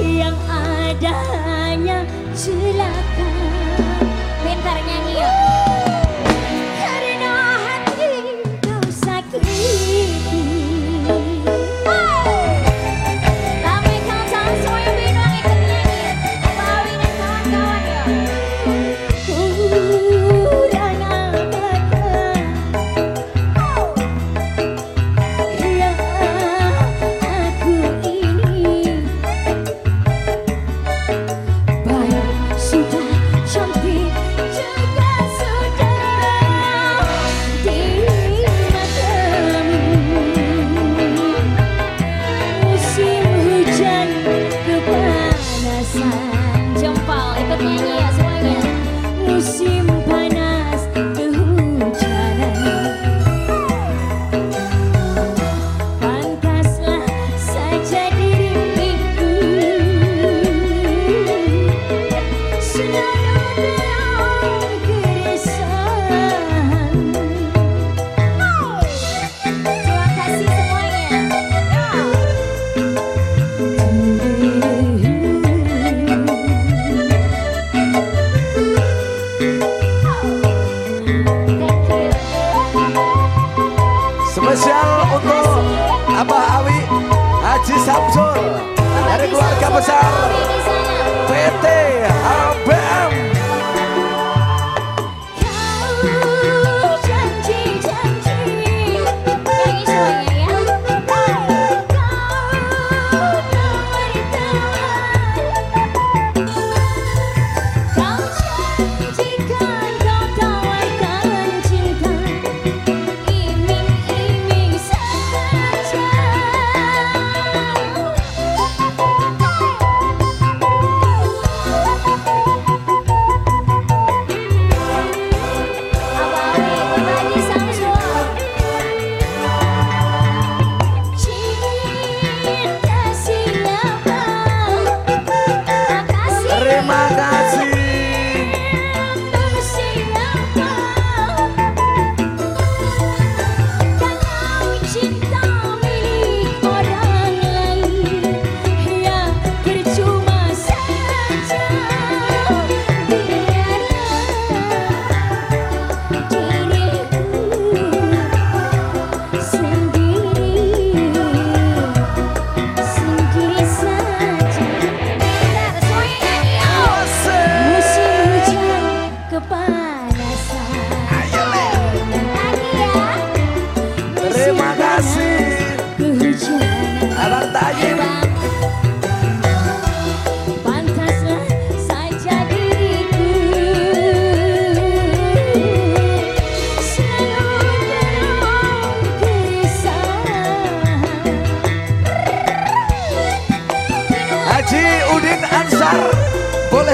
yang adanya celaka. Bentar nyanyi yuk. Haji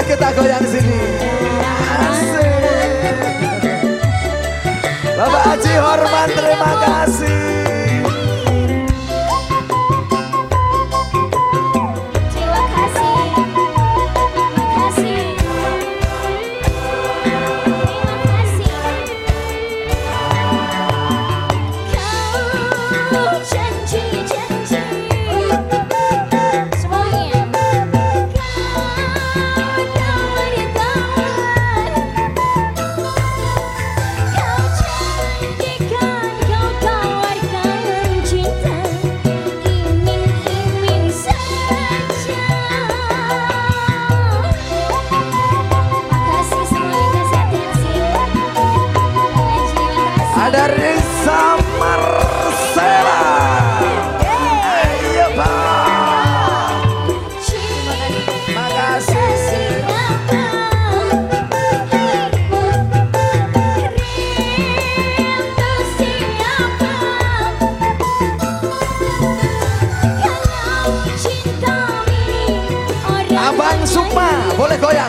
kita goyang sini. Asik. Bapak Haji Horman terima kasih.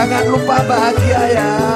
Jangan lupa bahagia ya.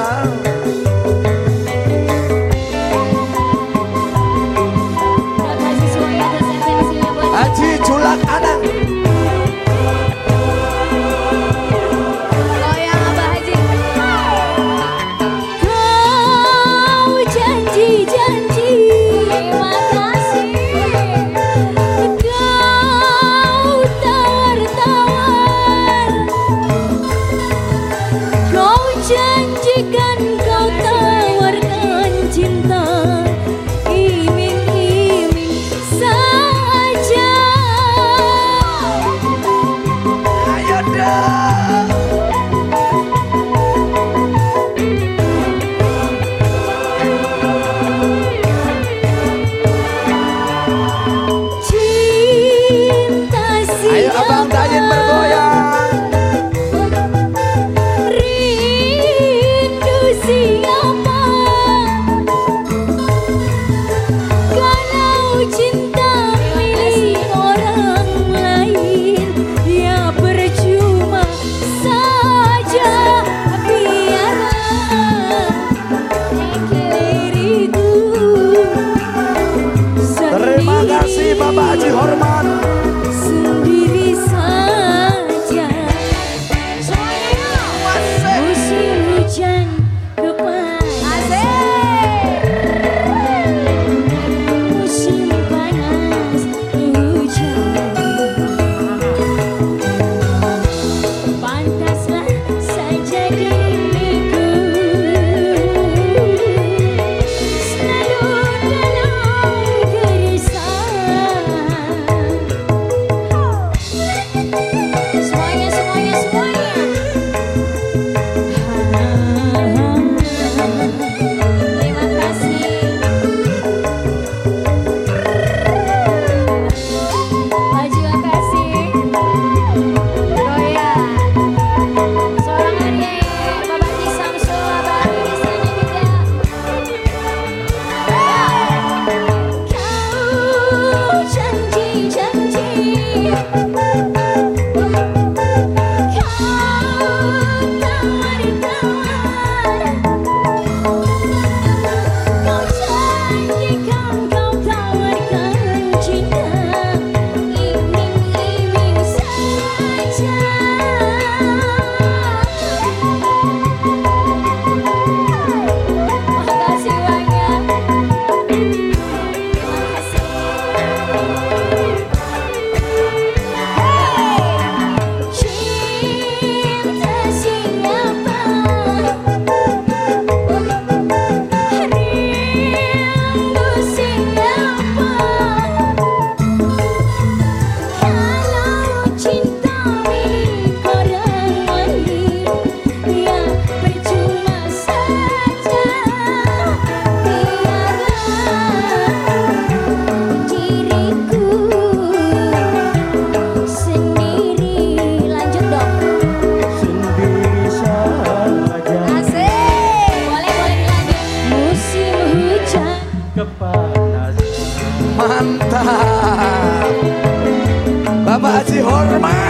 Bapak Haji Hormat. Kehujanan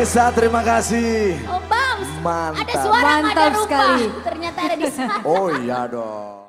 Mbak Risa terima kasih. Oh Bams, ada Mantap. suara nggak ada Mantap rupa. sekali. Ternyata ada di sana. Oh iya dong.